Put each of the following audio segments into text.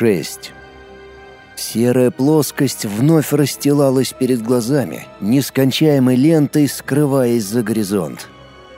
6. Серая плоскость вновь расстилалась перед глазами, нескончаемой лентой скрываясь за горизонт.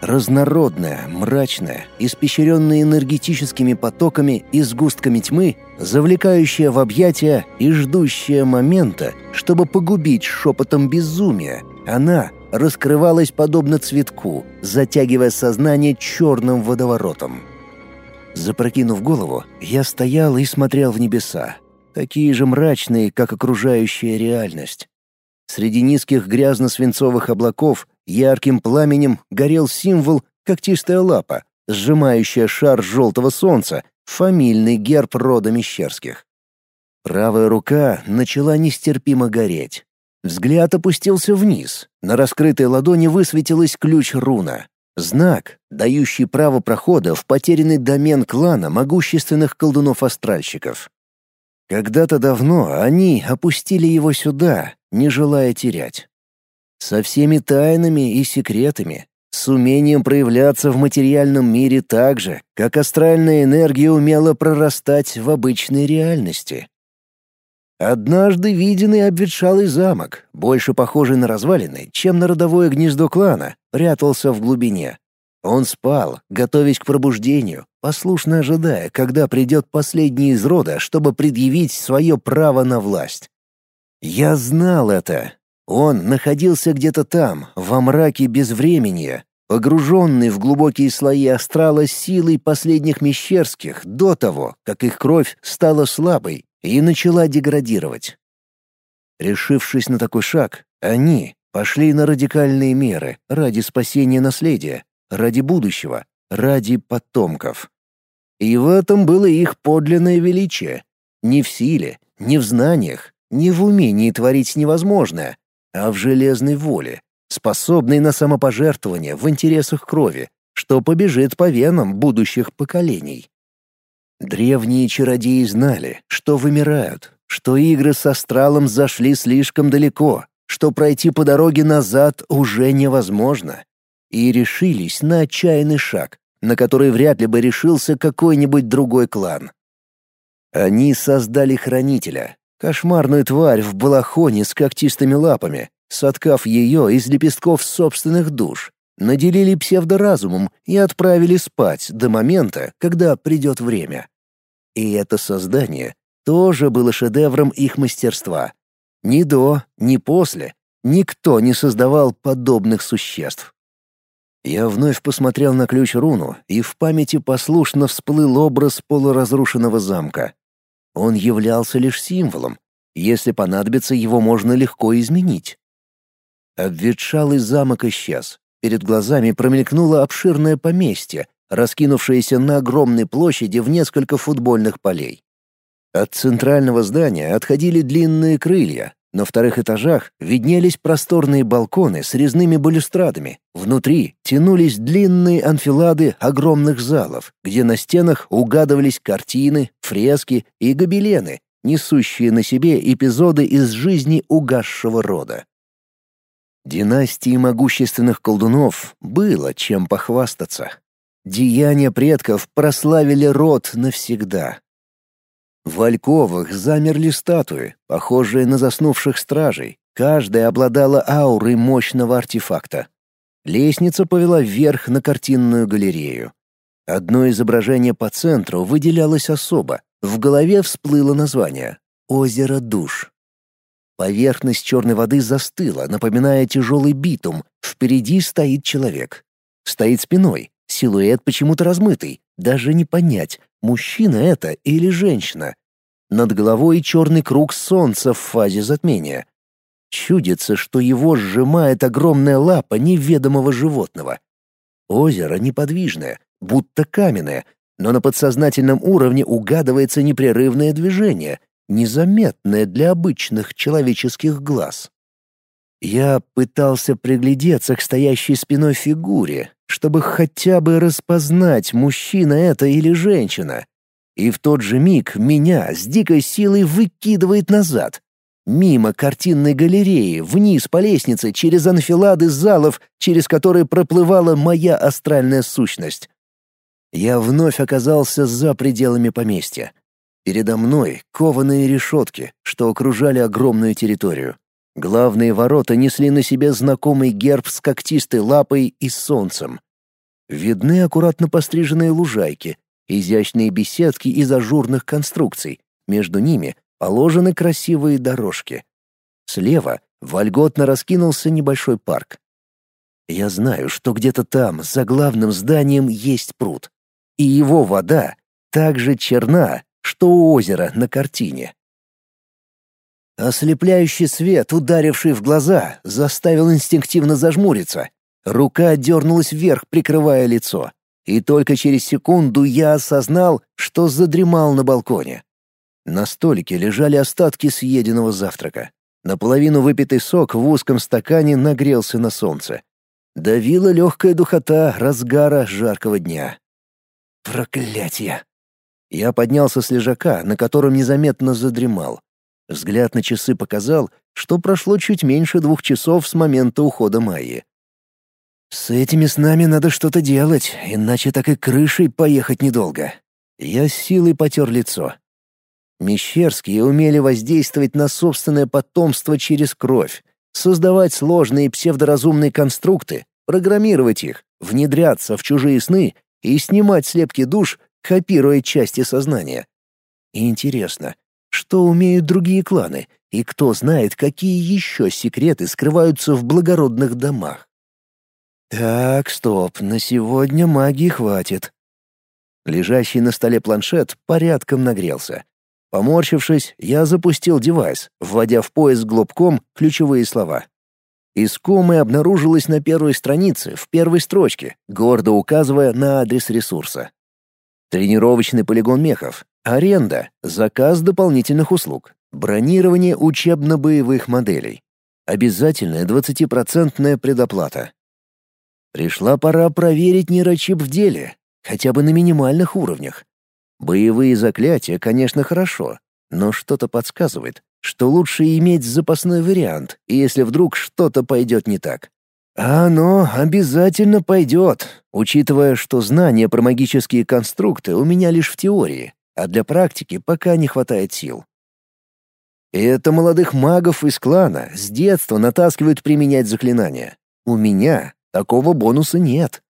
Разнородная, мрачная, испещренная энергетическими потоками и сгустками тьмы, завлекающая в объятия и ждущая момента, чтобы погубить шепотом безумия, она раскрывалась подобно цветку, затягивая сознание черным водоворотом. Запрокинув голову, я стоял и смотрел в небеса, такие же мрачные, как окружающая реальность. Среди низких грязно-свинцовых облаков ярким пламенем горел символ когтистая лапа, сжимающая шар желтого солнца, фамильный герб рода Мещерских. Правая рука начала нестерпимо гореть. Взгляд опустился вниз. На раскрытой ладони высветилась ключ руна. Знак, дающий право прохода в потерянный домен клана могущественных колдунов-астральщиков. Когда-то давно они опустили его сюда, не желая терять. Со всеми тайнами и секретами, с умением проявляться в материальном мире так же, как астральная энергия умела прорастать в обычной реальности. Однажды виденный обветшалый замок, больше похожий на развалины, чем на родовое гнездо клана, прятался в глубине. Он спал, готовясь к пробуждению, послушно ожидая, когда придет последний из рода, чтобы предъявить свое право на власть. Я знал это. Он находился где-то там, во мраке безвременья, погруженный в глубокие слои астрала силой последних мещерских до того, как их кровь стала слабой и начала деградировать. Решившись на такой шаг, они пошли на радикальные меры ради спасения наследия, ради будущего, ради потомков. И в этом было их подлинное величие. Не в силе, не в знаниях, не в умении творить невозможное, а в железной воле, способной на самопожертвование в интересах крови, что побежит по венам будущих поколений. Древние чародеи знали, что вымирают, что игры с астралом зашли слишком далеко, что пройти по дороге назад уже невозможно, и решились на отчаянный шаг, на который вряд ли бы решился какой-нибудь другой клан. Они создали хранителя, кошмарную тварь в балахоне с когтистыми лапами, соткав ее из лепестков собственных душ, наделили псевдоразумом и отправили спать до момента, когда придет время. И это создание тоже было шедевром их мастерства. Ни до, ни после никто не создавал подобных существ. Я вновь посмотрел на ключ-руну, и в памяти послушно всплыл образ полуразрушенного замка. Он являлся лишь символом. Если понадобится, его можно легко изменить. Обветшалый замок исчез. Перед глазами промелькнуло обширное поместье, раскинувшееся на огромной площади в несколько футбольных полей. От центрального здания отходили длинные крылья, на вторых этажах виднелись просторные балконы с резными балюстрадами. Внутри тянулись длинные анфилады огромных залов, где на стенах угадывались картины, фрески и гобелены, несущие на себе эпизоды из жизни угасшего рода. Династии могущественных колдунов было чем похвастаться. Деяния предков прославили род навсегда. В альковах замерли статуи, похожие на заснувших стражей. Каждая обладала аурой мощного артефакта. Лестница повела вверх на картинную галерею. Одно изображение по центру выделялось особо. В голове всплыло название — «Озеро душ». Поверхность черной воды застыла, напоминая тяжелый битум. Впереди стоит человек. Стоит спиной, силуэт почему-то размытый. Даже не понять, мужчина это или женщина. Над головой черный круг солнца в фазе затмения. Чудится, что его сжимает огромная лапа неведомого животного. Озеро неподвижное, будто каменное, но на подсознательном уровне угадывается непрерывное движение, незаметное для обычных человеческих глаз. Я пытался приглядеться к стоящей спиной фигуре, чтобы хотя бы распознать, мужчина это или женщина. И в тот же миг меня с дикой силой выкидывает назад. Мимо картинной галереи, вниз по лестнице, через анфилады залов, через которые проплывала моя астральная сущность. Я вновь оказался за пределами поместья. Передо мной кованые решетки, что окружали огромную территорию. Главные ворота несли на себе знакомый герб с когтистой лапой и солнцем. Видны аккуратно постриженные лужайки, изящные беседки из ажурных конструкций. Между ними положены красивые дорожки. Слева вольготно раскинулся небольшой парк. Я знаю, что где-то там, за главным зданием, есть пруд. И его вода так же черна, что у озера на картине. Ослепляющий свет, ударивший в глаза, заставил инстинктивно зажмуриться. Рука дернулась вверх, прикрывая лицо. И только через секунду я осознал, что задремал на балконе. На столике лежали остатки съеденного завтрака. Наполовину выпитый сок в узком стакане нагрелся на солнце. Давила легкая духота разгара жаркого дня. Проклятие! Я поднялся с лежака, на котором незаметно задремал. Взгляд на часы показал, что прошло чуть меньше двух часов с момента ухода Майи. С этими снами надо что-то делать, иначе так и крышей поехать недолго. Я с силой потер лицо. Мещерские умели воздействовать на собственное потомство через кровь, создавать сложные псевдоразумные конструкты, программировать их, внедряться в чужие сны и снимать слепки душ, копируя части сознания. Интересно, что умеют другие кланы, и кто знает, какие еще секреты скрываются в благородных домах. Так, стоп, на сегодня магии хватит. Лежащий на столе планшет порядком нагрелся. Поморщившись, я запустил девайс, вводя в поиск глубком ключевые слова. Искомое обнаружилось на первой странице, в первой строчке, гордо указывая на адрес ресурса. Тренировочный полигон мехов, аренда, заказ дополнительных услуг, бронирование учебно-боевых моделей. Обязательная 20% предоплата. Пришла пора проверить нейрочип в деле, хотя бы на минимальных уровнях. Боевые заклятия, конечно, хорошо, но что-то подсказывает, что лучше иметь запасной вариант, если вдруг что-то пойдет не так. Оно обязательно пойдет, учитывая, что знания про магические конструкты у меня лишь в теории, а для практики пока не хватает сил. Это молодых магов из клана с детства натаскивают применять заклинания. У меня Такого бонуса нет.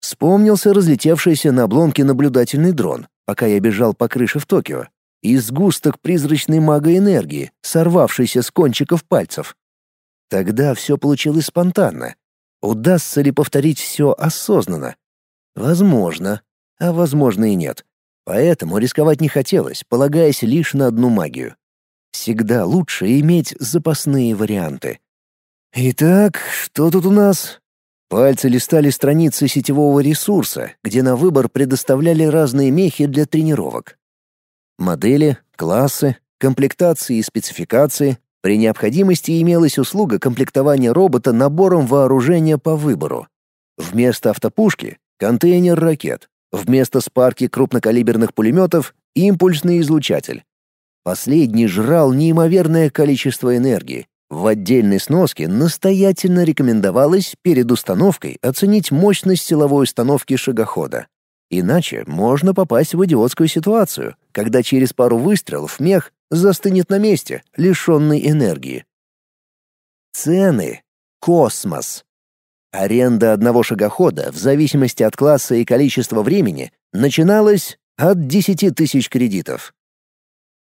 Вспомнился разлетевшийся на обломке наблюдательный дрон, пока я бежал по крыше в Токио, и сгусток призрачной магоэнергии, сорвавшийся с кончиков пальцев. Тогда все получилось спонтанно. Удастся ли повторить все осознанно? Возможно, а возможно и нет. Поэтому рисковать не хотелось, полагаясь лишь на одну магию. Всегда лучше иметь запасные варианты. Итак, что тут у нас? Пальцы листали страницы сетевого ресурса, где на выбор предоставляли разные мехи для тренировок. Модели, классы, комплектации и спецификации. При необходимости имелась услуга комплектования робота набором вооружения по выбору. Вместо автопушки — контейнер ракет. Вместо спарки крупнокалиберных пулеметов — импульсный излучатель. Последний жрал неимоверное количество энергии, в отдельной сноске настоятельно рекомендовалось перед установкой оценить мощность силовой установки шагохода. Иначе можно попасть в идиотскую ситуацию, когда через пару выстрелов мех застынет на месте, лишенный энергии. Цены. Космос. Аренда одного шагохода в зависимости от класса и количества времени начиналась от 10 тысяч кредитов.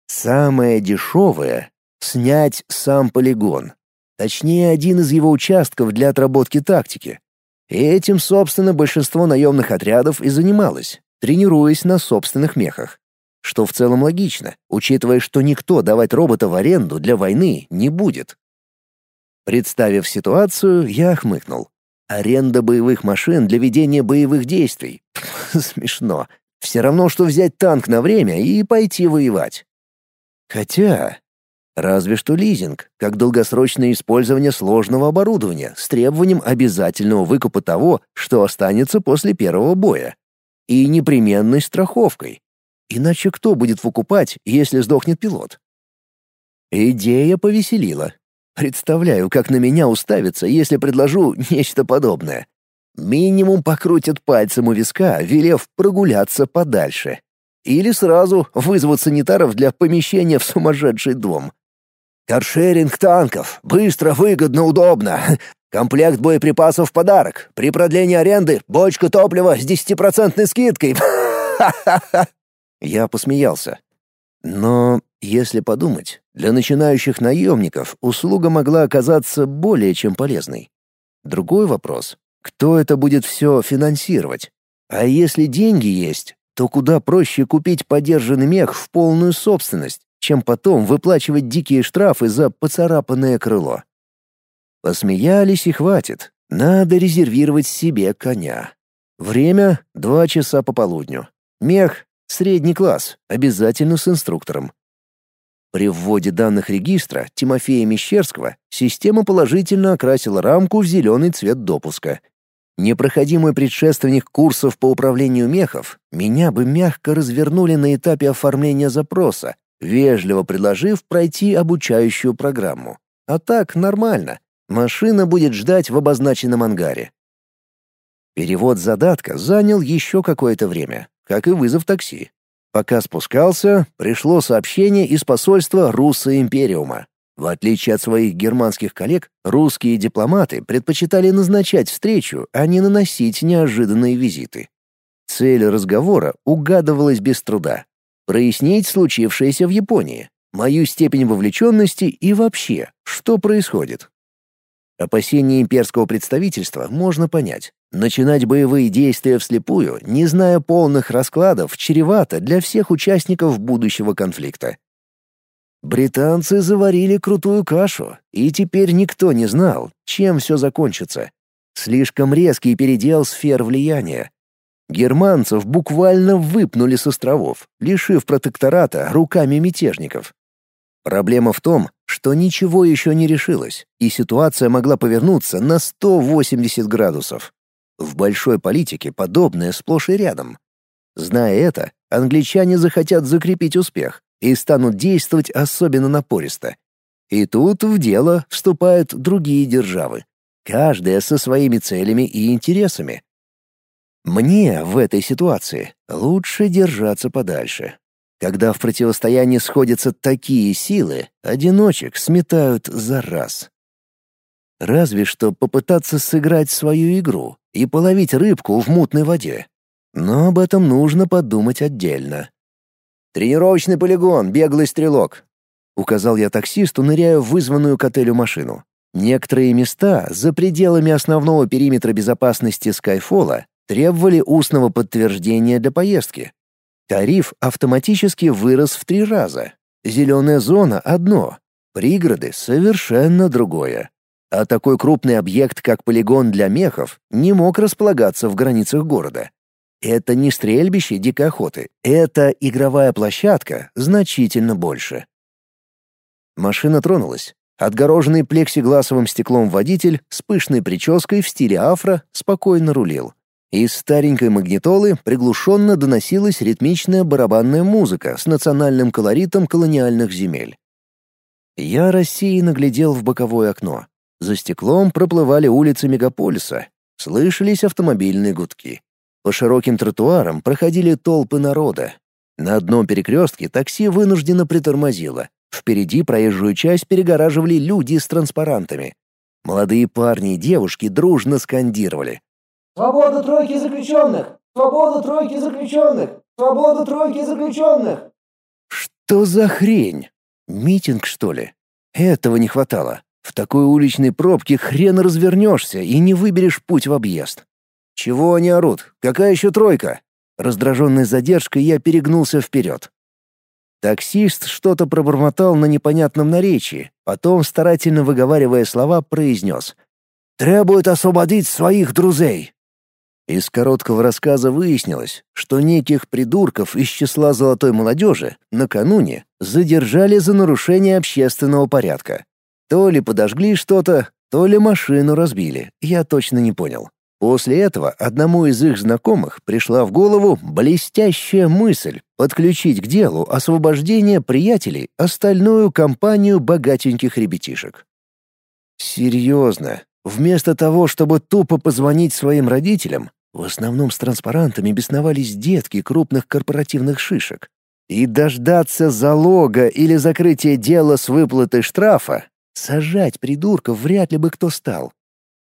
Самое дешевое снять сам полигон. Точнее, один из его участков для отработки тактики. И этим, собственно, большинство наемных отрядов и занималось, тренируясь на собственных мехах. Что в целом логично, учитывая, что никто давать робота в аренду для войны не будет. Представив ситуацию, я хмыкнул. Аренда боевых машин для ведения боевых действий. Смешно. Все равно, что взять танк на время и пойти воевать. Хотя Разве что лизинг, как долгосрочное использование сложного оборудования с требованием обязательного выкупа того, что останется после первого боя. И непременной страховкой. Иначе кто будет выкупать, если сдохнет пилот? Идея повеселила. Представляю, как на меня уставится, если предложу нечто подобное. Минимум покрутят пальцем у виска, велев прогуляться подальше. или сразу вызвать санитаров для помещения в сумасшедший дом. Каршеринг танков. Быстро, выгодно, удобно. Комплект боеприпасов в подарок. При продлении аренды бочка топлива с 10% скидкой. Я посмеялся. Но, если подумать, для начинающих наемников услуга могла оказаться более чем полезной. Другой вопрос — кто это будет все финансировать? А если деньги есть, то куда проще купить подержанный мех в полную собственность, чем потом выплачивать дикие штрафы за поцарапанное крыло. Посмеялись и хватит. Надо резервировать себе коня. Время — два часа по полудню. Мех — средний класс, обязательно с инструктором. При вводе данных регистра Тимофея Мещерского система положительно окрасила рамку в зеленый цвет допуска. Непроходимый предшественник курсов по управлению мехов, меня бы мягко развернули на этапе оформления запроса, вежливо предложив пройти обучающую программу. А так нормально. Машина будет ждать в обозначенном ангаре. Перевод задатка занял еще какое-то время, как и вызов такси. Пока спускался, пришло сообщение из посольства Руссо Империума. В отличие от своих германских коллег, русские дипломаты предпочитали назначать встречу, а не наносить неожиданные визиты. Цель разговора угадывалась без труда прояснить случившееся в Японии, мою степень вовлеченности и вообще, что происходит. Опасения имперского представительства можно понять. Начинать боевые действия вслепую, не зная полных раскладов, чревато для всех участников будущего конфликта. Британцы заварили крутую кашу, и теперь никто не знал, чем все закончится. Слишком резкий передел сфер влияния, Германцев буквально выпнули с островов, лишив протектората руками мятежников. Проблема в том, что ничего еще не решилось, и ситуация могла повернуться на 180 градусов. В большой политике подобное сплошь и рядом. Зная это, англичане захотят закрепить успех и станут действовать особенно напористо. И тут в дело вступают другие державы, каждая со своими целями и интересами, мне в этой ситуации лучше держаться подальше. Когда в противостоянии сходятся такие силы, одиночек сметают за раз. Разве что попытаться сыграть свою игру и половить рыбку в мутной воде. Но об этом нужно подумать отдельно. «Тренировочный полигон, беглый стрелок», — указал я таксисту, ныряя в вызванную к отелю машину. Некоторые места за пределами основного периметра безопасности Скайфола требовали устного подтверждения для поездки. Тариф автоматически вырос в три раза. Зеленая зона — одно, пригороды — совершенно другое. А такой крупный объект, как полигон для мехов, не мог располагаться в границах города. Это не стрельбище дикой охоты, это игровая площадка значительно больше. Машина тронулась. Отгороженный плексигласовым стеклом водитель с пышной прической в стиле афро спокойно рулил. Из старенькой магнитолы приглушенно доносилась ритмичная барабанная музыка с национальным колоритом колониальных земель. Я рассеянно глядел в боковое окно. За стеклом проплывали улицы мегаполиса, слышались автомобильные гудки. По широким тротуарам проходили толпы народа. На одном перекрестке такси вынужденно притормозило. Впереди проезжую часть перегораживали люди с транспарантами. Молодые парни и девушки дружно скандировали Свобода тройки заключенных! Свобода тройки заключенных! Свобода тройки заключенных!» Что за хрень? Митинг, что ли? Этого не хватало. В такой уличной пробке хрен развернешься и не выберешь путь в объезд. Чего они орут? Какая еще тройка? Раздраженной задержкой я перегнулся вперед. Таксист что-то пробормотал на непонятном наречии, потом, старательно выговаривая слова, произнес «Требует освободить своих друзей». Из короткого рассказа выяснилось, что неких придурков из числа золотой молодежи накануне задержали за нарушение общественного порядка. То ли подожгли что-то, то ли машину разбили, я точно не понял. После этого одному из их знакомых пришла в голову блестящая мысль подключить к делу освобождения приятелей остальную компанию богатеньких ребятишек. Серьезно, вместо того, чтобы тупо позвонить своим родителям, В основном с транспарантами бесновались детки крупных корпоративных шишек. И дождаться залога или закрытия дела с выплатой штрафа, сажать придурков вряд ли бы кто стал.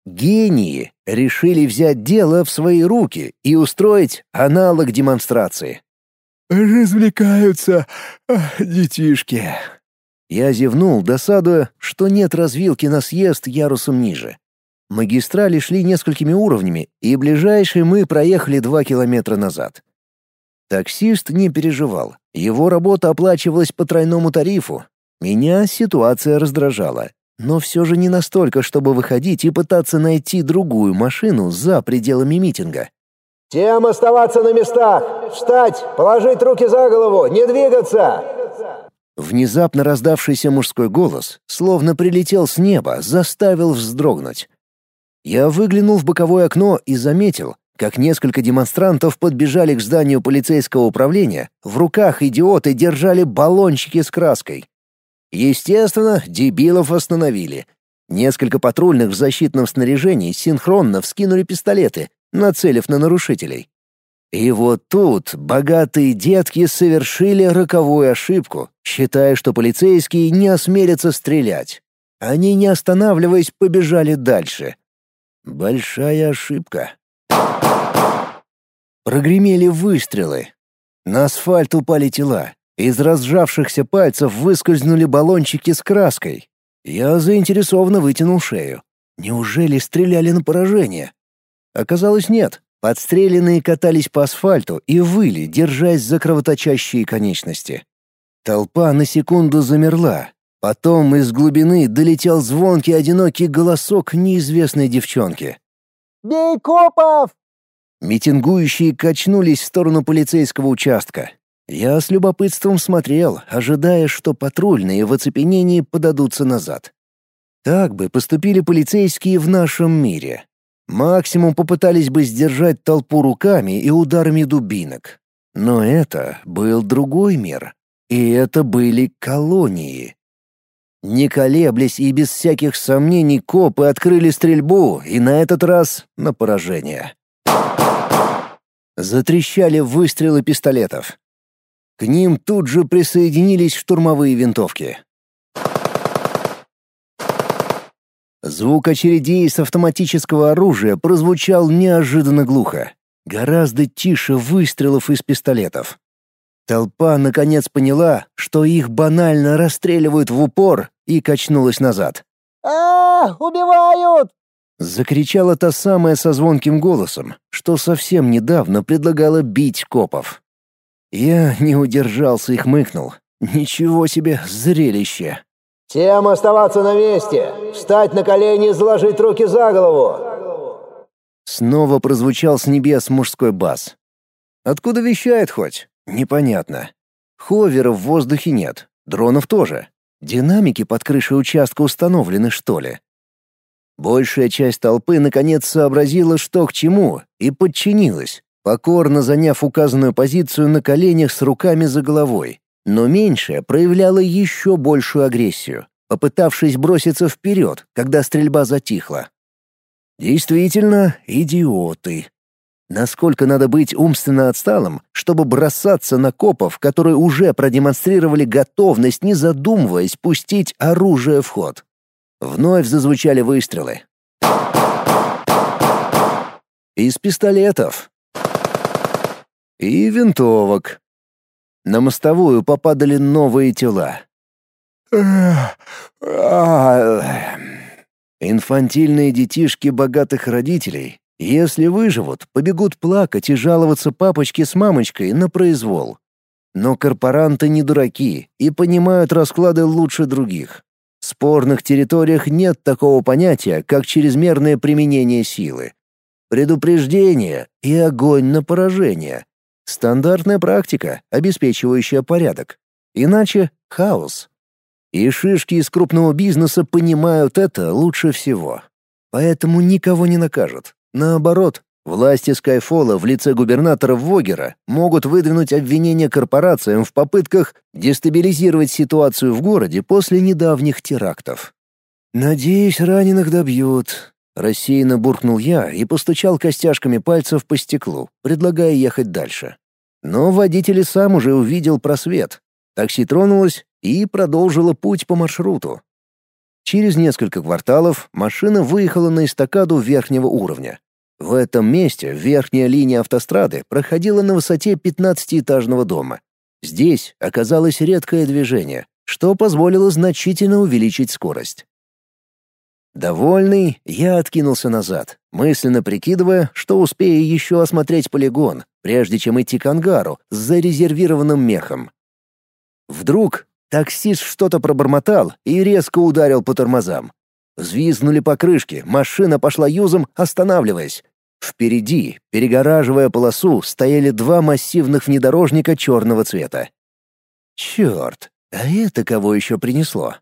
Гении решили взять дело в свои руки и устроить аналог демонстрации. «Развлекаются детишки». Я зевнул, досадуя, что нет развилки на съезд ярусом ниже. Магистрали шли несколькими уровнями, и ближайшие мы проехали два километра назад. Таксист не переживал. Его работа оплачивалась по тройному тарифу. Меня ситуация раздражала. Но все же не настолько, чтобы выходить и пытаться найти другую машину за пределами митинга. «Всем оставаться на местах! Встать! Положить руки за голову! Не двигаться!» Внезапно раздавшийся мужской голос, словно прилетел с неба, заставил вздрогнуть. Я выглянул в боковое окно и заметил, как несколько демонстрантов подбежали к зданию полицейского управления, в руках идиоты держали баллончики с краской. Естественно, дебилов остановили. Несколько патрульных в защитном снаряжении синхронно вскинули пистолеты, нацелив на нарушителей. И вот тут богатые детки совершили роковую ошибку, считая, что полицейские не осмелятся стрелять. Они, не останавливаясь, побежали дальше. Большая ошибка. Прогремели выстрелы. На асфальт упали тела. Из разжавшихся пальцев выскользнули баллончики с краской. Я заинтересованно вытянул шею. Неужели стреляли на поражение? Оказалось, нет. Подстреленные катались по асфальту и выли, держась за кровоточащие конечности. Толпа на секунду замерла. Потом из глубины долетел звонкий одинокий голосок неизвестной девчонки. «Бей копов!» Митингующие качнулись в сторону полицейского участка. Я с любопытством смотрел, ожидая, что патрульные в оцепенении подадутся назад. Так бы поступили полицейские в нашем мире. Максимум попытались бы сдержать толпу руками и ударами дубинок. Но это был другой мир. И это были колонии. Не колеблясь и без всяких сомнений, копы открыли стрельбу, и на этот раз на поражение. Затрещали выстрелы пистолетов. К ним тут же присоединились штурмовые винтовки. Звук очередей с автоматического оружия прозвучал неожиданно глухо, гораздо тише выстрелов из пистолетов. Толпа наконец поняла, что их банально расстреливают в упор, и качнулась назад. а, Убивают!» Закричала та самая со звонким голосом, что совсем недавно предлагала бить копов. Я не удержался и хмыкнул. Ничего себе зрелище. «Всем оставаться на месте! Встать на колени и заложить руки за голову!» Снова прозвучал с небес мужской бас. Откуда вещает хоть? Непонятно. Ховера в воздухе нет, дронов тоже. Динамики под крышей участка установлены, что ли? Большая часть толпы наконец сообразила, что к чему, и подчинилась, покорно заняв указанную позицию на коленях с руками за головой. Но меньшая проявляла еще большую агрессию, попытавшись броситься вперед, когда стрельба затихла. Действительно, идиоты. Насколько надо быть умственно отсталым, чтобы бросаться на копов, которые уже продемонстрировали готовность, не задумываясь, пустить оружие в ход? Вновь зазвучали выстрелы. Из пистолетов. И винтовок. На мостовую попадали новые тела. Инфантильные детишки богатых родителей, если выживут, побегут плакать и жаловаться папочке с мамочкой на произвол. Но корпоранты не дураки и понимают расклады лучше других. В спорных территориях нет такого понятия, как чрезмерное применение силы. Предупреждение и огонь на поражение. Стандартная практика, обеспечивающая порядок. Иначе — хаос. И шишки из крупного бизнеса понимают это лучше всего. Поэтому никого не накажут. Наоборот, власти Скайфола в лице губернатора Вогера могут выдвинуть обвинения корпорациям в попытках дестабилизировать ситуацию в городе после недавних терактов. «Надеюсь, раненых добьют. Рассеянно буркнул я и постучал костяшками пальцев по стеклу, предлагая ехать дальше. Но водитель сам уже увидел просвет. Такси тронулось и продолжило путь по маршруту. Через несколько кварталов машина выехала на эстакаду верхнего уровня. В этом месте верхняя линия автострады проходила на высоте 15-этажного дома. Здесь оказалось редкое движение, что позволило значительно увеличить скорость. Довольный, я откинулся назад, мысленно прикидывая, что успею еще осмотреть полигон, прежде чем идти к ангару с зарезервированным мехом. Вдруг таксист что-то пробормотал и резко ударил по тормозам. Взвизгнули покрышки, машина пошла юзом, останавливаясь. Впереди, перегораживая полосу, стояли два массивных внедорожника черного цвета. Черт, а это кого еще принесло?